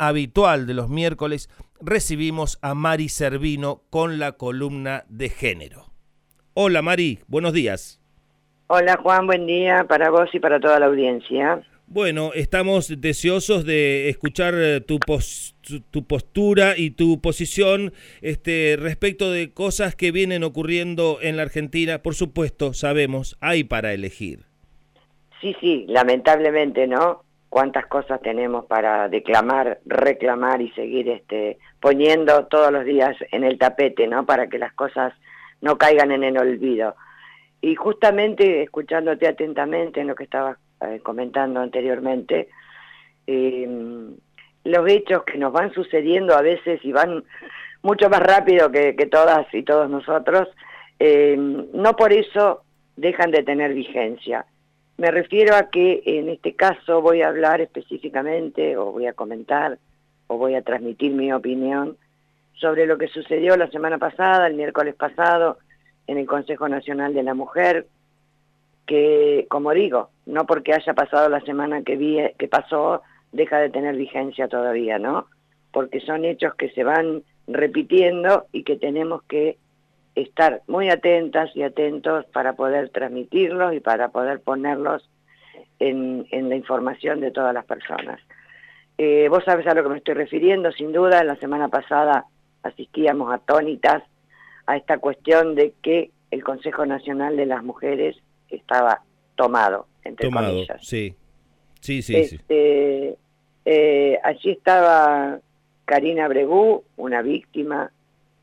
habitual de los miércoles, recibimos a Mari Servino con la columna de género. Hola Mari, buenos días. Hola Juan, buen día para vos y para toda la audiencia. Bueno, estamos deseosos de escuchar eh, tu, tu postura y tu posición este, respecto de cosas que vienen ocurriendo en la Argentina. Por supuesto, sabemos, hay para elegir. Sí, sí, lamentablemente, ¿no? Cuántas cosas tenemos para declamar, reclamar y seguir este, poniendo todos los días en el tapete, ¿no? Para que las cosas no caigan en el olvido. Y justamente, escuchándote atentamente en lo que estabas eh, comentando anteriormente, em, los hechos que nos van sucediendo a veces y van mucho más rápido que, todas y todos nosotros, em, no por eso dejan de tener vigencia. Me refiero a que en este caso voy a hablar específicamente o voy a comentar o voy a transmitir mi opinión sobre lo que sucedió la semana pasada, el miércoles pasado, en el Consejo Nacional de la Mujer, que, como digo, no porque haya pasado la semana que, que pasó, deja de tener vigencia todavía, ¿no? Porque son hechos que se van repitiendo y que tenemos que estar muy atentas y atentos para poder transmitirlos y para poder ponerlos en, la información de todas las personas. Eh, vos sabes a lo que me estoy refiriendo, sin duda, la semana pasada asistíamos atónitas a esta cuestión de que el Consejo Nacional de las Mujeres estaba tomado, entre tomado, Sí, sí, sí. Este, eh, allí estaba Karina Bregú, una víctima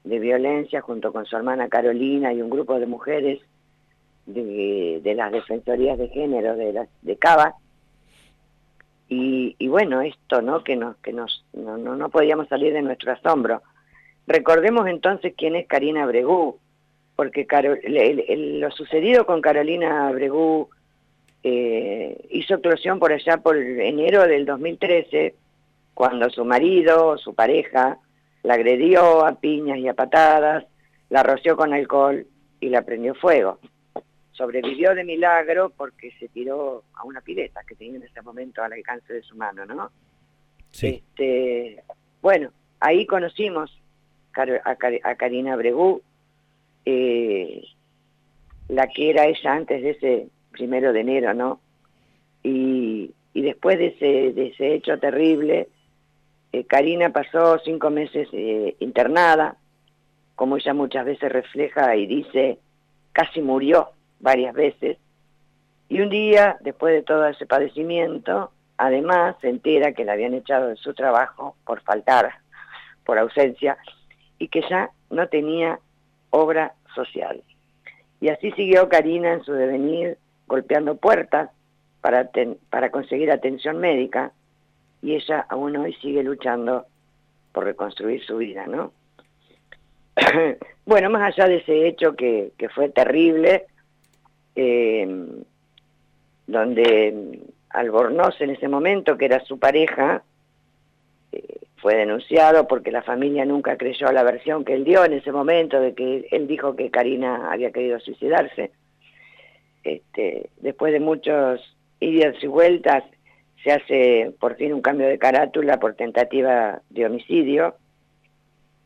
de violencia, junto con su hermana Carolina y un grupo de mujeres de, las defensorías de género de, de Cava. Y, bueno, esto, ¿no? Que nos, que no, no, no podíamos salir de nuestro asombro. Recordemos entonces quién es Karina Bregú, porque lo sucedido con Carolina Bregú eh, hizo eclosión por allá por enero del 2013, cuando su marido, su pareja, la agredió a piñas y a patadas, la roció con alcohol y la prendió fuego. Sobrevivió de milagro porque se tiró a una pileta que tenía en ese momento al alcance de su mano, ¿no? Sí. Este, bueno, ahí conocimos a, Karina Bregú, eh, la que era ella antes de ese primero de enero, ¿no? Y, después de ese, de ese hecho terrible, eh, Karina pasó cinco meses eh, internada, como ella muchas veces refleja y dice, casi murió varias veces. Y un día, después de todo ese padecimiento, además se entera que la habían echado de su trabajo por faltar, por ausencia, y que ya no tenía obra social. Y así siguió Karina en su devenir, golpeando puertas para, para conseguir atención médica, y ella aún hoy sigue luchando por reconstruir su vida, ¿no? bueno, más allá de ese hecho que, fue terrible, eh, donde Albornoz en ese momento, que era su pareja, eh, fue denunciado porque la familia nunca creyó la versión que él dio en ese momento de que él dijo que Karina había querido suicidarse. Este, después de muchos idas y vueltas se hace por fin un cambio de carátula por tentativa de homicidio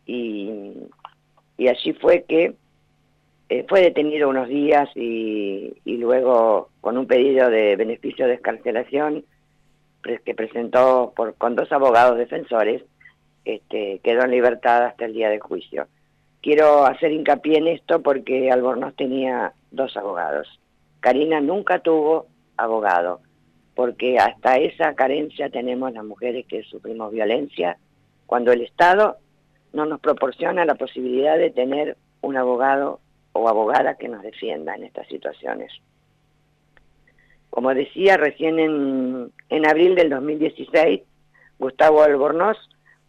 y, allí fue que eh, fue detenido unos días y, luego con un pedido de beneficio de escarcelación que presentó con dos abogados defensores, este, quedó en libertad hasta el día del juicio. Quiero hacer hincapié en esto porque Albornoz tenía dos abogados. Karina nunca tuvo abogado, porque hasta esa carencia tenemos las mujeres que sufrimos violencia, cuando el Estado no nos proporciona la posibilidad de tener un abogado o abogada que nos defienda en estas situaciones. Como decía, recién en, en abril del 2016, Gustavo Albornoz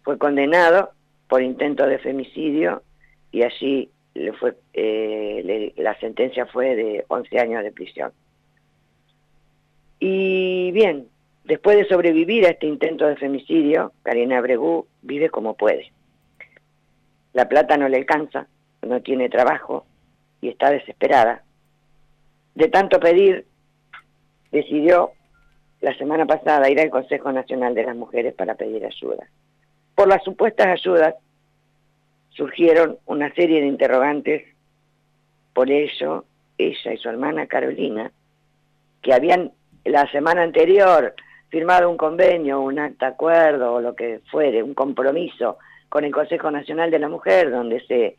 fue condenado por intento de femicidio y allí le fue, eh, la sentencia fue de 11 años de prisión. Y bien, después de sobrevivir a este intento de femicidio, Karina Bregú vive como puede. La plata no le alcanza, no tiene trabajo y está desesperada. De tanto pedir, decidió la semana pasada ir al Consejo Nacional de las Mujeres para pedir ayuda. Por las supuestas ayudas surgieron una serie de interrogantes, por ello ella y su hermana Carolina, que habían la semana anterior firmado un convenio, un acta acuerdo o lo que fuere, un compromiso con el Consejo Nacional de la Mujer, donde se,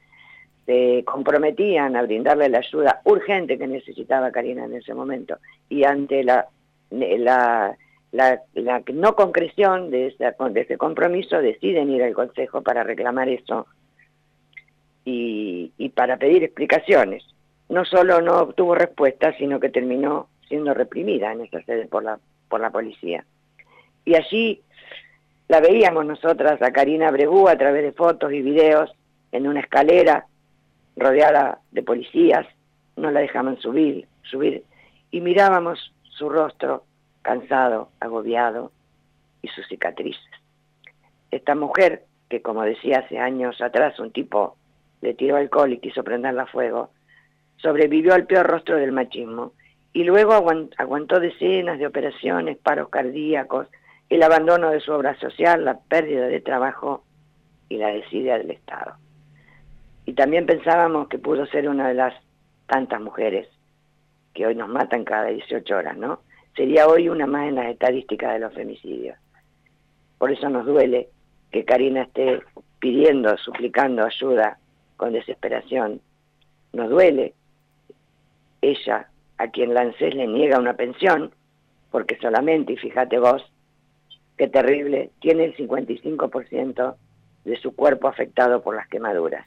se comprometían a brindarle la ayuda urgente que necesitaba Karina en ese momento. Y ante la, la, la, no concreción de, ese, de ese compromiso, deciden ir al Consejo para reclamar eso y, y para pedir explicaciones. No solo no obtuvo respuesta, sino que terminó siendo reprimida en esa sede por la, por la policía. Y allí la veíamos nosotras a Karina Bregú a través de fotos y videos en una escalera rodeada de policías, no la dejaban subir, subir, y mirábamos su rostro cansado, agobiado y sus cicatrices. Esta mujer, que como decía hace años atrás un tipo le tiró alcohol y quiso prenderla a fuego, sobrevivió al peor rostro del machismo y luego aguantó decenas de operaciones, paros cardíacos, el abandono de su obra social, la pérdida de trabajo y la desidia del Estado. Y también pensábamos que pudo ser una de las tantas mujeres que hoy nos matan cada 18 horas, ¿no? Sería hoy una más en las estadísticas de los femicidios. Por eso nos duele que Karina esté pidiendo, suplicando ayuda con desesperación. Nos duele ella a quien la le niega una pensión, porque solamente, y fíjate vos, qué terrible, tiene el 55% de su cuerpo afectado por las quemaduras.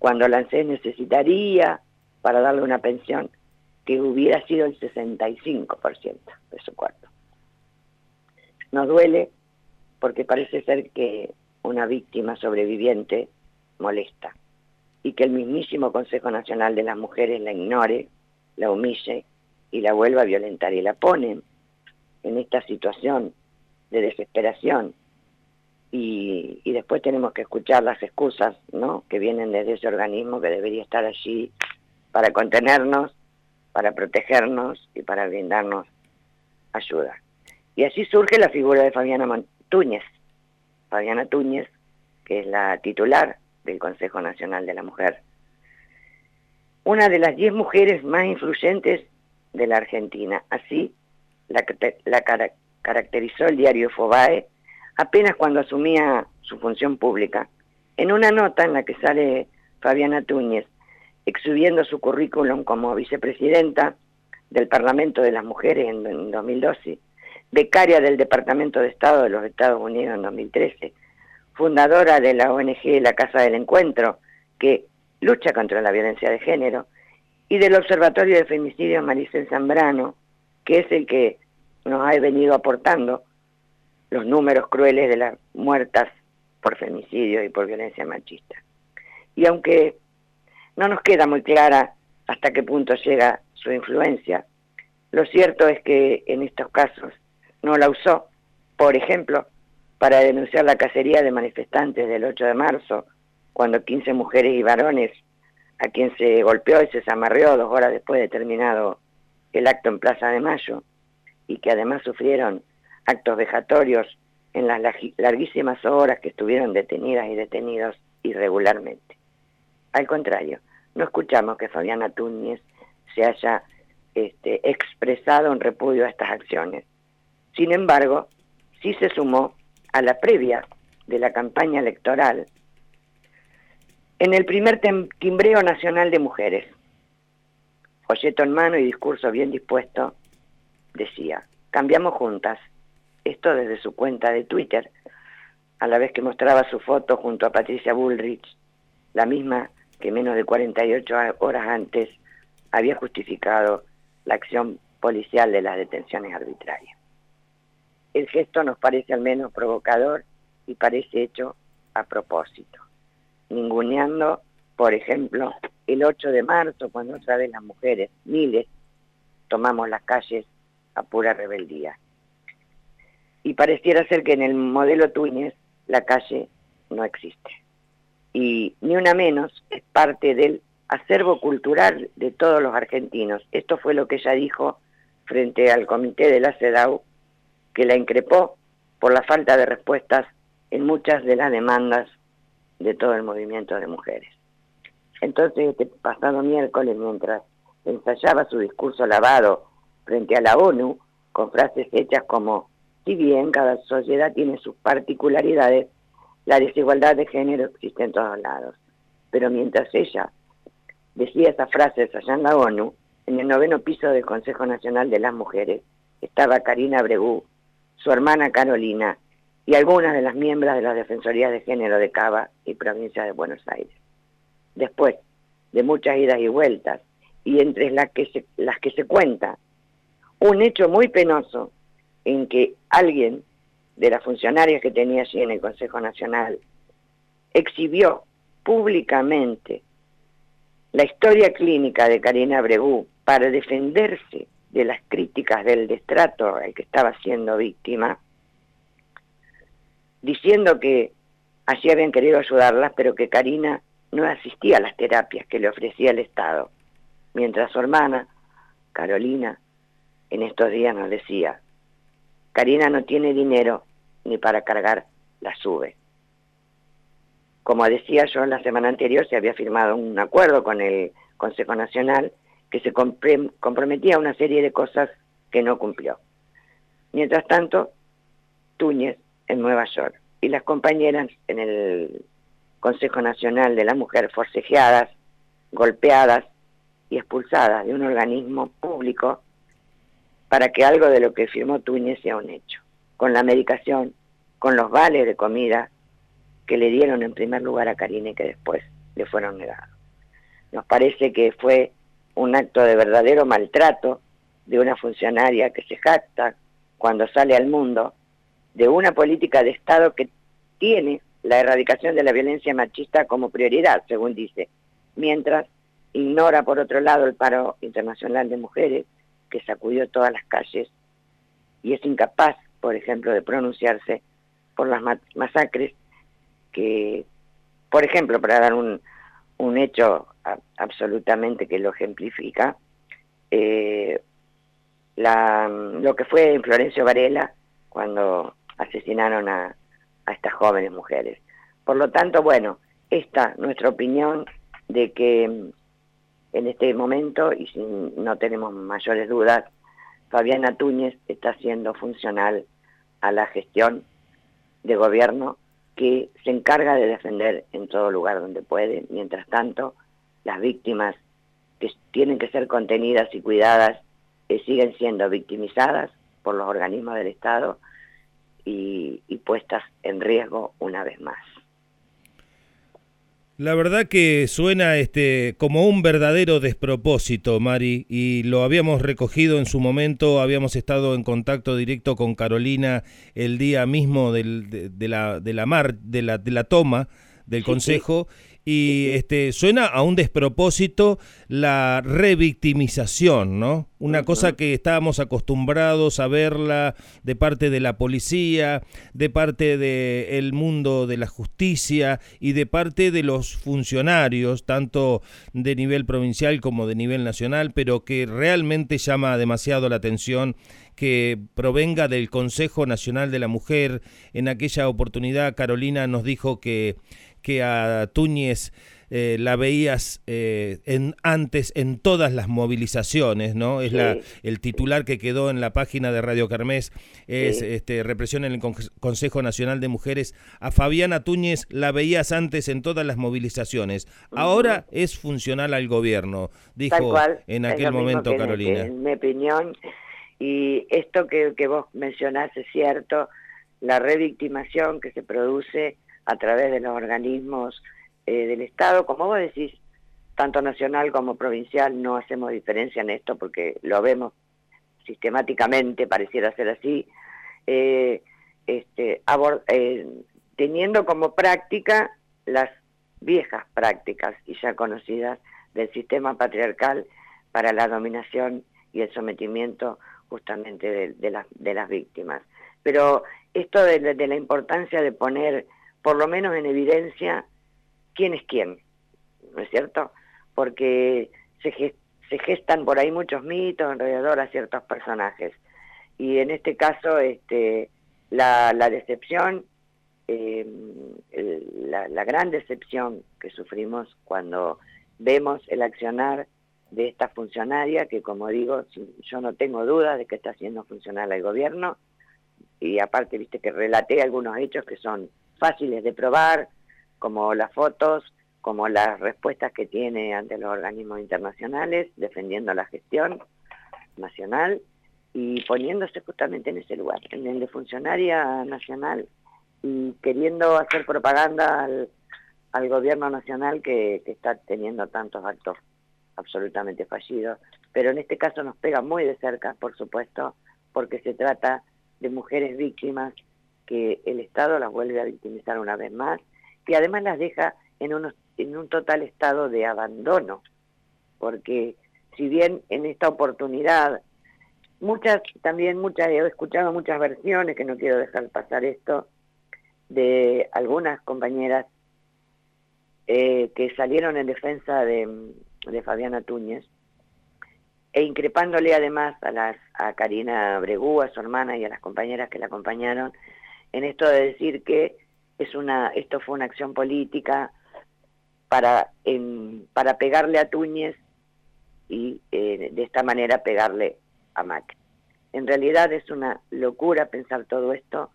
Cuando la necesitaría para darle una pensión que hubiera sido el 65% de su cuerpo. Nos duele porque parece ser que una víctima sobreviviente molesta y que el mismísimo Consejo Nacional de las Mujeres la ignore la humille y la vuelva a violentar y la pone en esta situación de desesperación y, y, después tenemos que escuchar las excusas ¿no? que vienen desde ese organismo que debería estar allí para contenernos, para protegernos y para brindarnos ayuda. Y así surge la figura de Fabiana Túñez, Fabiana Túñez, que es la titular del Consejo Nacional de la Mujer una de las diez mujeres más influyentes de la Argentina. Así la, caracterizó el diario Fobae apenas cuando asumía su función pública. En una nota en la que sale Fabiana Túñez exhibiendo su currículum como vicepresidenta del Parlamento de las Mujeres en, en 2012, becaria del Departamento de Estado de los Estados Unidos en 2013, fundadora de la ONG La Casa del Encuentro, que lucha contra la violencia de género, y del Observatorio de Femicidio Maricel Zambrano, que es el que nos ha venido aportando los números crueles de las muertas por femicidio y por violencia machista. Y aunque no nos queda muy clara hasta qué punto llega su influencia, lo cierto es que en estos casos no la usó, por ejemplo, para denunciar la cacería de manifestantes del 8 de marzo cuando 15 mujeres y varones a quien se golpeó y se zamarreó dos horas después de terminado el acto en Plaza de Mayo, y que además sufrieron actos vejatorios en las larguísimas horas que estuvieron detenidas y detenidos irregularmente. Al contrario, no escuchamos que Fabiana Túñez se haya este, expresado en repudio a estas acciones. Sin embargo, sí se sumó a la previa de la campaña electoral en el primer timbreo nacional de mujeres. Folleto en mano y discurso bien dispuesto, decía, cambiamos juntas, esto desde su cuenta de Twitter, a la vez que mostraba su foto junto a Patricia Bullrich, la misma que menos de 48 horas antes había justificado la acción policial de las detenciones arbitrarias. El gesto nos parece al menos provocador y parece hecho a propósito ninguneando, por ejemplo, el 8 de marzo, cuando otra vez las mujeres, miles, tomamos las calles a pura rebeldía. Y pareciera ser que en el modelo Túñez la calle no existe. Y ni una menos es parte del acervo cultural de todos los argentinos. Esto fue lo que ella dijo frente al comité de la CEDAW, que la increpó por la falta de respuestas en muchas de las demandas de todo el movimiento de mujeres. Entonces, este pasado miércoles, mientras ensayaba su discurso lavado frente a la ONU, con frases hechas como, si bien cada sociedad tiene sus particularidades, la desigualdad de género existe en todos lados. Pero mientras ella decía esas frases allá en la ONU, en el noveno piso del Consejo Nacional de las Mujeres estaba Karina Bregú, su hermana Carolina y algunas de las miembros de la Defensoría de Género de Cava y Provincia de Buenos Aires. Después de muchas idas y vueltas, y entre las que se, las que se cuenta un hecho muy penoso en que alguien de las funcionarias que tenía allí en el Consejo Nacional exhibió públicamente la historia clínica de Karina Bregú para defenderse de las críticas del destrato al que estaba siendo víctima, diciendo que allí habían querido ayudarlas, pero que Karina no asistía a las terapias que le ofrecía el Estado, mientras su hermana, Carolina, en estos días nos decía, Karina no tiene dinero ni para cargar la sube. Como decía yo, la semana anterior se había firmado un acuerdo con el Consejo Nacional que se comprometía a una serie de cosas que no cumplió. Mientras tanto, Túñez en Nueva York y las compañeras en el Consejo Nacional de la Mujer forcejeadas, golpeadas y expulsadas de un organismo público para que algo de lo que firmó Túñez sea un hecho, con la medicación, con los vales de comida que le dieron en primer lugar a Karine que después le fueron negados. Nos parece que fue un acto de verdadero maltrato de una funcionaria que se jacta cuando sale al mundo de una política de Estado que tiene la erradicación de la violencia machista como prioridad, según dice, mientras ignora por otro lado el paro internacional de mujeres que sacudió todas las calles y es incapaz, por ejemplo, de pronunciarse por las masacres que, por ejemplo, para dar un, un hecho absolutamente que lo ejemplifica, eh, lo que fue en Florencio Varela cuando asesinaron a, estas jóvenes mujeres. Por lo tanto, bueno, esta nuestra opinión de que en este momento, y si no tenemos mayores dudas, Fabiana Túñez está siendo funcional a la gestión de gobierno que se encarga de defender en todo lugar donde puede. Mientras tanto, las víctimas que tienen que ser contenidas y cuidadas eh, siguen siendo victimizadas por los organismos del Estado y, y puestas en riesgo una vez más. La verdad que suena este como un verdadero despropósito, Mari, y lo habíamos recogido en su momento, habíamos estado en contacto directo con Carolina el día mismo del, de, la de la mar, de la de la toma del consejo y este suena a un despropósito la revictimización, ¿no? Una cosa que estábamos acostumbrados a verla de parte de la policía, de parte del mundo de la justicia y de parte de los funcionarios, tanto de nivel provincial como de nivel nacional, pero que realmente llama demasiado la atención que provenga del Consejo Nacional de la Mujer. En aquella oportunidad Carolina nos dijo que que a Túñez eh, la veías eh, en, antes en todas las movilizaciones, ¿no? Es la, el titular que quedó en la página de Radio Carmes, es este, represión en el Consejo Nacional de Mujeres. A Fabiana Túñez la veías antes en todas las movilizaciones. Ahora es funcional al gobierno, dijo en aquel momento Carolina. En, mi opinión, y esto que, que vos mencionás es cierto, la revictimación que se produce a través de los organismos eh, del Estado. Como vos decís, tanto nacional como provincial no hacemos diferencia en esto porque lo vemos sistemáticamente, pareciera ser así, eh, este, eh, teniendo como práctica las viejas prácticas y ya conocidas del sistema patriarcal para la dominación y el sometimiento justamente de, las víctimas. Pero esto de la importancia de poner por lo menos en evidencia quién es quién, ¿no es cierto? Porque se, gestan por ahí muchos mitos alrededor a ciertos personajes. Y en este caso, este, la, decepción eh, la, gran decepción que sufrimos cuando vemos el accionar de esta funcionaria que, como digo, yo no tengo duda de que está haciendo funcionar el gobierno y aparte, viste que relaté algunos hechos que son fáciles de probar, como las fotos, como las respuestas que tiene ante los organismos internacionales, defendiendo la gestión nacional y poniéndose justamente en ese lugar, en el de funcionaria nacional y queriendo hacer propaganda al, al gobierno nacional que, que está teniendo tantos actos absolutamente fallidos. Pero en este caso nos pega muy de cerca, por supuesto, porque se trata de mujeres víctimas que el Estado las vuelve a victimizar una vez más, que además las deja en, unos, en un total estado de abandono, porque si bien en esta oportunidad, muchas, también muchas, he escuchado muchas versiones, que no quiero dejar pasar esto, de algunas compañeras eh, que salieron en defensa de, de Fabiana Túñez, e increpándole además a, las, a Karina Bregú, a su hermana y a las compañeras que la acompañaron, en esto de decir que es una, esto fue una acción política para, para pegarle a Túñez y eh, de esta manera pegarle a Mac. En realidad es una locura pensar todo esto,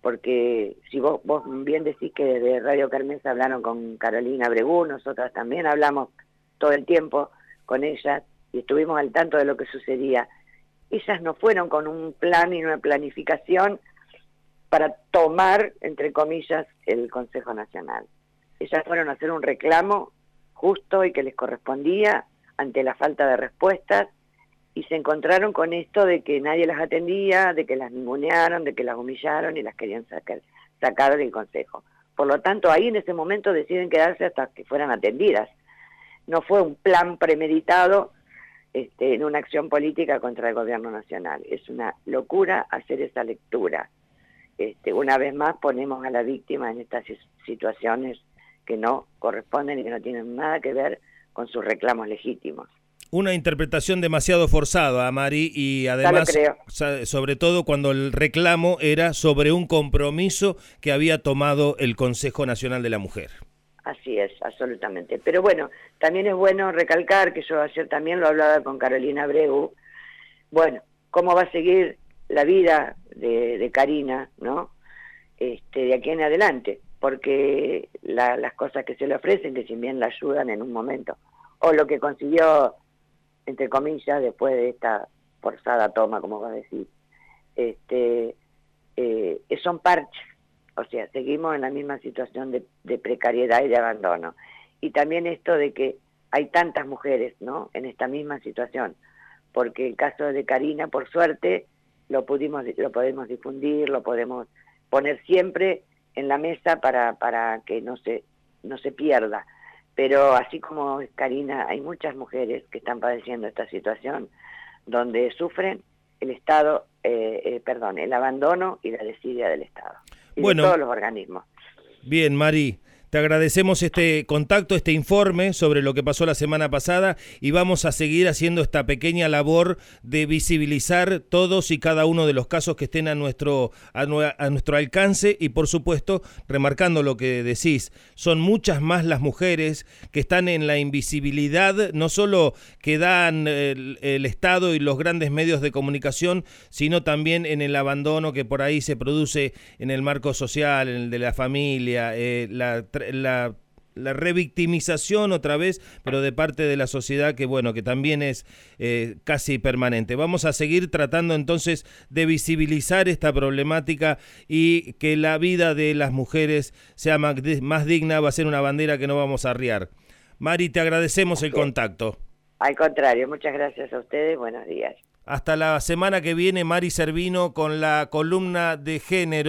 porque si vos, vos bien decís que de Radio Carmen hablaron con Carolina Bregú, nosotras también hablamos todo el tiempo con ellas, y estuvimos al tanto de lo que sucedía. Ellas no fueron con un plan y una planificación para tomar, entre comillas, el Consejo Nacional. Ellas fueron a hacer un reclamo justo y que les correspondía ante la falta de respuestas y se encontraron con esto de que nadie las atendía, de que las ningunearon, de que las humillaron y las querían sacar, sacar del Consejo. Por lo tanto, ahí en ese momento deciden quedarse hasta que fueran atendidas. No fue un plan premeditado este, en una acción política contra el gobierno nacional. Es una locura hacer esa lectura. Este, una vez más ponemos a la víctima en estas situaciones que no corresponden y que no tienen nada que ver con sus reclamos legítimos. Una interpretación demasiado forzada, Mari, y además, sobre todo cuando el reclamo era sobre un compromiso que había tomado el Consejo Nacional de la Mujer. Así es, absolutamente. Pero bueno, también es bueno recalcar, que yo ayer también lo hablaba con Carolina Breu, bueno, cómo va a seguir la vida de, Karina, ¿no? Este, de aquí en adelante, porque las cosas que se le ofrecen, que si bien la ayudan en un momento, o lo que consiguió, entre comillas, después de esta forzada toma, como va a decir, este, eh, son parches o sea, seguimos en la misma situación de, precariedad y de abandono. Y también esto de que hay tantas mujeres, ¿no? En esta misma situación, porque el caso de Karina, por suerte, lo pudimos, lo podemos difundir, lo podemos poner siempre en la mesa para, para que no se, no se pierda. Pero así como Karina, hay muchas mujeres que están padeciendo esta situación, donde sufren el Estado, eh, eh, perdón, el abandono y la desidia del Estado bueno, todos los organismos. Bien, Mari. Te agradecemos este contacto, este informe sobre lo que pasó la semana pasada y vamos a seguir haciendo esta pequeña labor de visibilizar todos y cada uno de los casos que estén a nuestro, a, nuestro alcance y por supuesto, remarcando lo que decís, son muchas más las mujeres que están en la invisibilidad, no solo que dan el, Estado y los grandes medios de comunicación, sino también en el abandono que por ahí se produce en el marco social, en el de la familia, eh, la la, revictimización otra vez, pero de parte de la sociedad que bueno, que también es eh, casi permanente. Vamos a seguir tratando entonces de visibilizar esta problemática y que la vida de las mujeres sea más, digna, va a ser una bandera que no vamos a arriar. Mari, te agradecemos el contacto. Al contrario, muchas gracias a ustedes, buenos días. Hasta la semana que viene, Mari Servino con la columna de género.